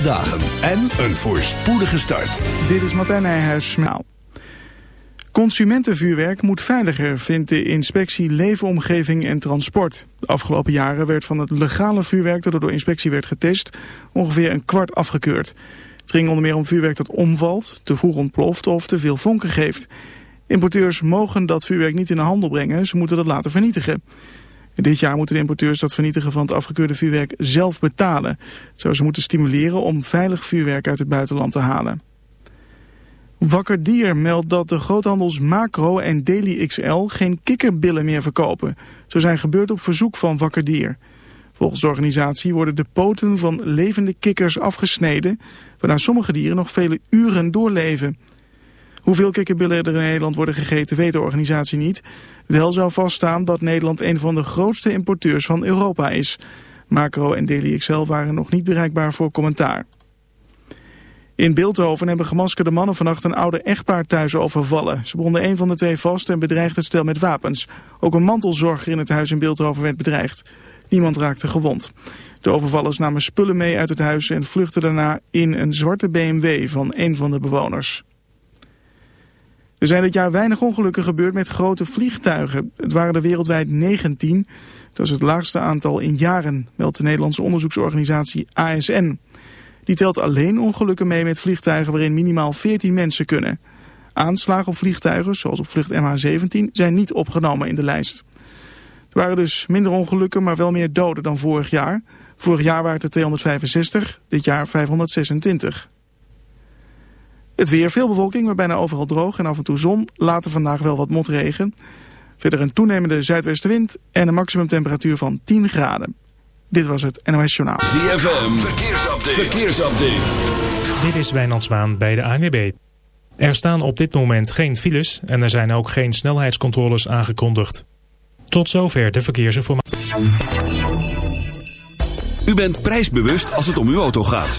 fijne dagen en een voorspoedige start. Dit is Martijn Nijhuis. Consumentenvuurwerk moet veiliger, vindt de inspectie Leefomgeving en Transport. De afgelopen jaren werd van het legale vuurwerk dat door de inspectie werd getest ongeveer een kwart afgekeurd. Het ging onder meer om vuurwerk dat omvalt, te vroeg ontploft of te veel vonken geeft. Importeurs mogen dat vuurwerk niet in de handel brengen, ze moeten dat laten vernietigen. Dit jaar moeten de importeurs dat vernietigen van het afgekeurde vuurwerk zelf betalen. Zo ze moeten stimuleren om veilig vuurwerk uit het buitenland te halen. Wakker Dier meldt dat de groothandels Macro en Daily XL geen kikkerbillen meer verkopen. Zo zijn gebeurd op verzoek van Wakker Dier. Volgens de organisatie worden de poten van levende kikkers afgesneden... waarna sommige dieren nog vele uren doorleven. Hoeveel kikkerbillen er in Nederland worden gegeten weet de organisatie niet. Wel zou vaststaan dat Nederland een van de grootste importeurs van Europa is. Macro en Daily XL waren nog niet bereikbaar voor commentaar. In Beeldhoven hebben gemaskerde mannen vannacht een oude echtpaar thuis overvallen. Ze bonden een van de twee vast en bedreigden het stel met wapens. Ook een mantelzorger in het huis in Beeldhoven werd bedreigd. Niemand raakte gewond. De overvallers namen spullen mee uit het huis en vluchtten daarna in een zwarte BMW van een van de bewoners. Er zijn dit jaar weinig ongelukken gebeurd met grote vliegtuigen. Het waren er wereldwijd 19. Dat is het laagste aantal in jaren, meldt de Nederlandse onderzoeksorganisatie ASN. Die telt alleen ongelukken mee met vliegtuigen waarin minimaal 14 mensen kunnen. Aanslagen op vliegtuigen, zoals op vlucht MH17, zijn niet opgenomen in de lijst. Er waren dus minder ongelukken, maar wel meer doden dan vorig jaar. Vorig jaar waren het er 265, dit jaar 526. Het weer, veel bewolking, maar bijna overal droog en af en toe zon. Later vandaag wel wat motregen. Verder een toenemende zuidwestenwind en een maximumtemperatuur van 10 graden. Dit was het NOS Journaal. ZFM, verkeersupdate. verkeersupdate. Dit is Wijnand Zwaan bij de ANWB. Er staan op dit moment geen files en er zijn ook geen snelheidscontroles aangekondigd. Tot zover de verkeersinformatie. U bent prijsbewust als het om uw auto gaat.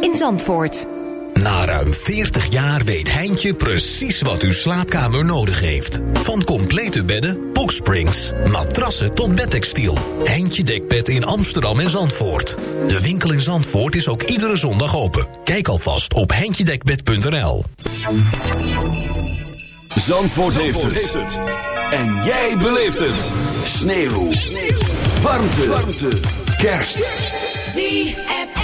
in Zandvoort. Na ruim 40 jaar weet Heintje precies wat uw slaapkamer nodig heeft. Van complete bedden, boxsprings, matrassen tot bedtextiel. Heintje Dekbed in Amsterdam en Zandvoort. De winkel in Zandvoort is ook iedere zondag open. Kijk alvast op heintjedekbed.nl Zandvoort, heeft, het. En jij beleeft het. Sneeuw. Sneeuw. Warmte. Warmte. Kerst. ZFM.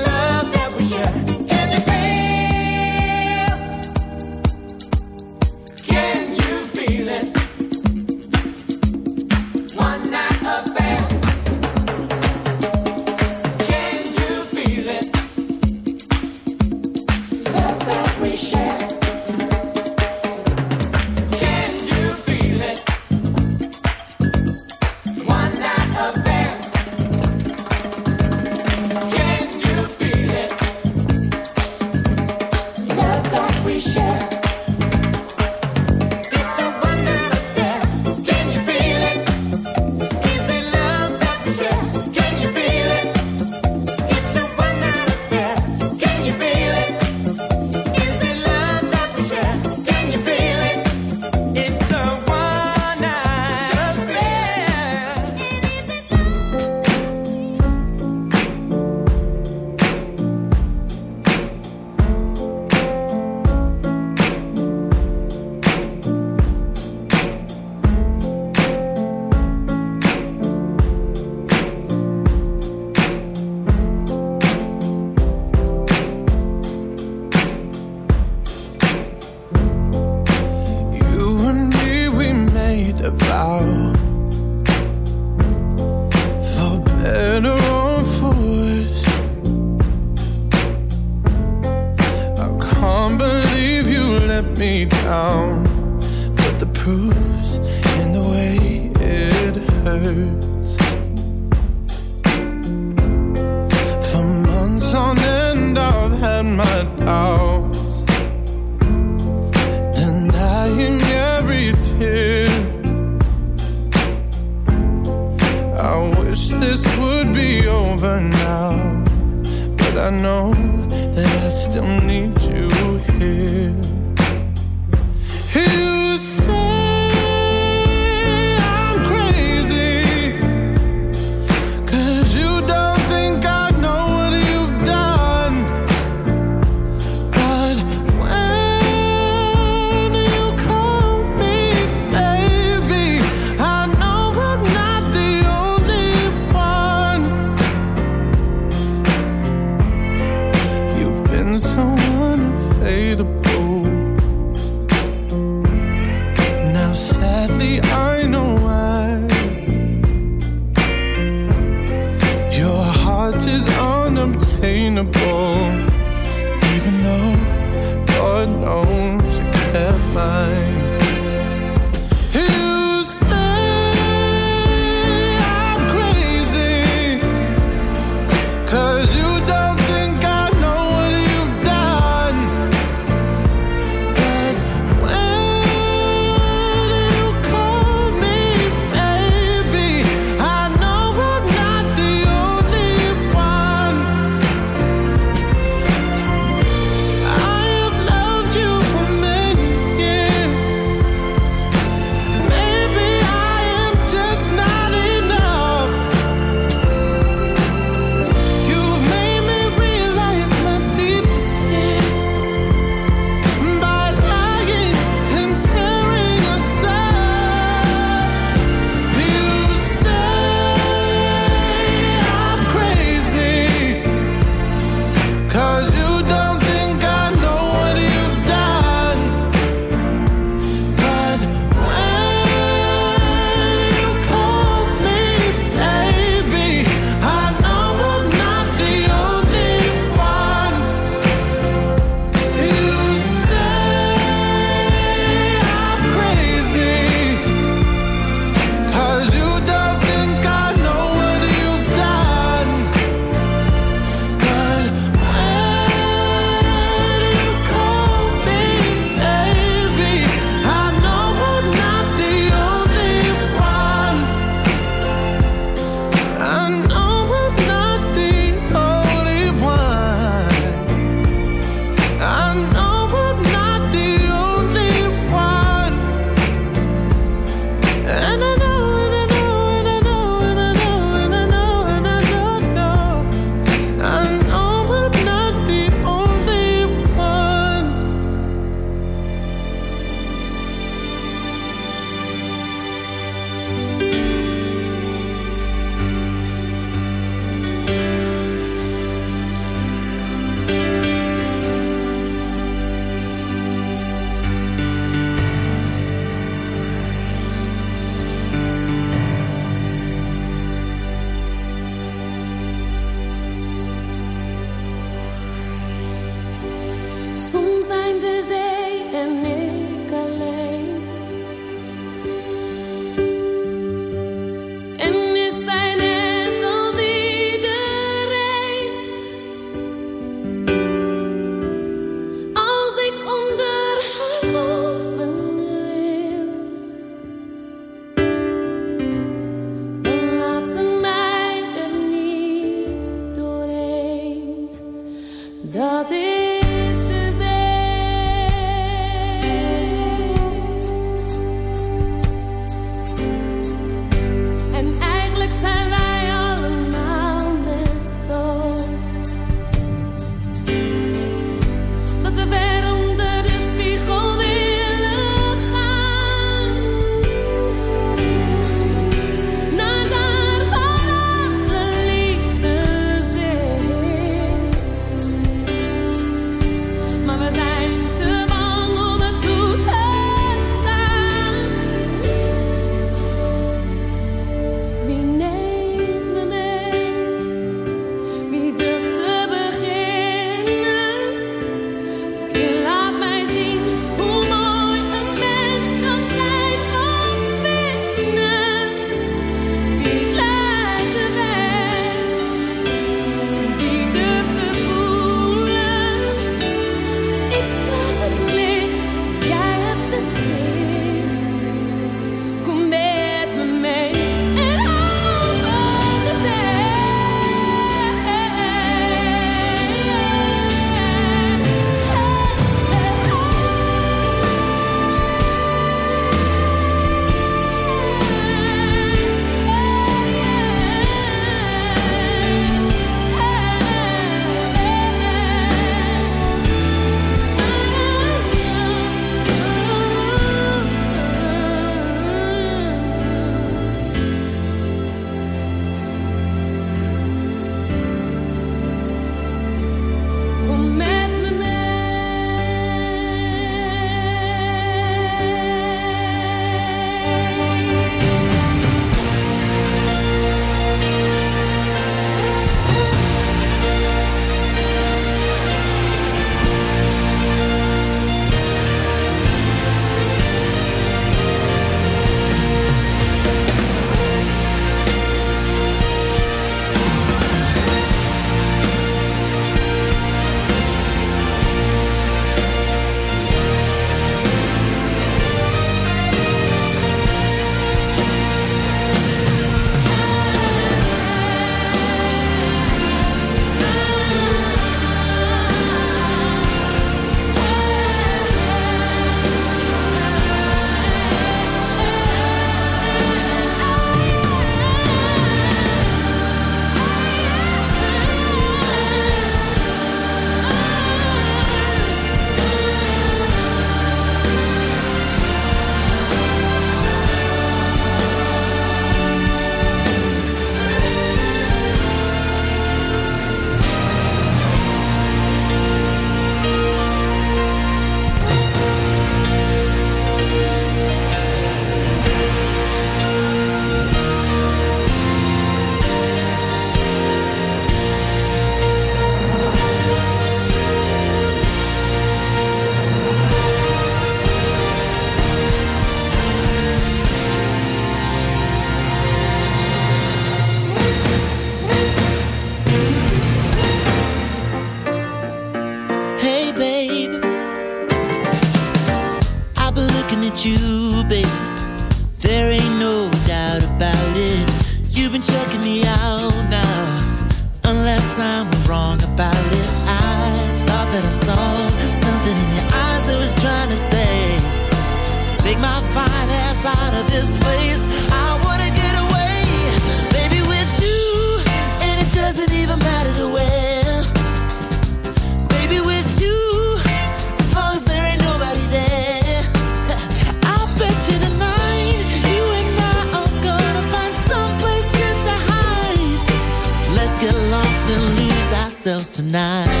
Tonight.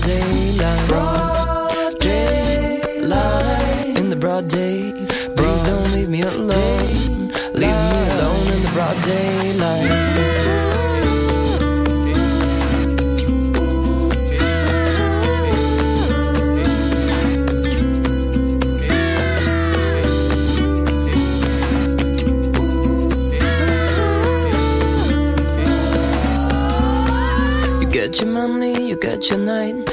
Broad daylight. Broad daylight. In the broad day. Please don't leave me alone. Leave me alone in the broad daylight. You get your money, you get your night.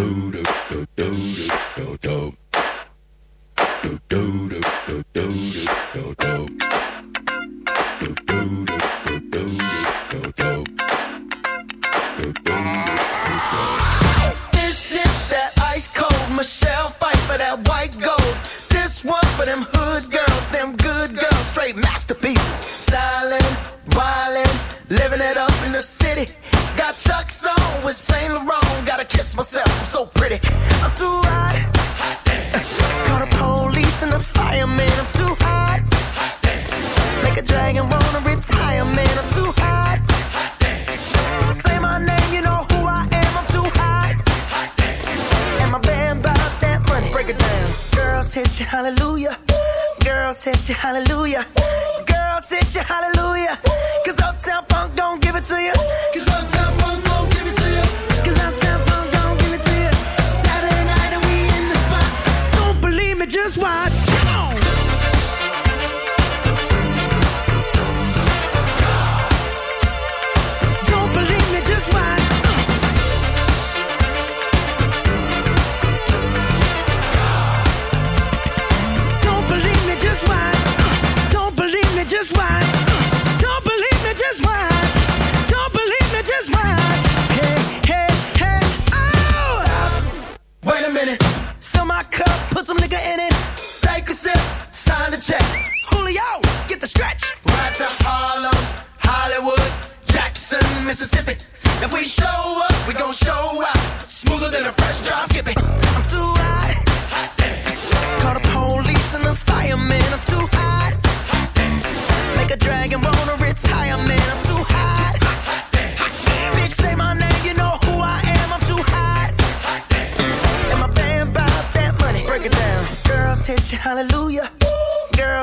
do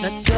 ZFM.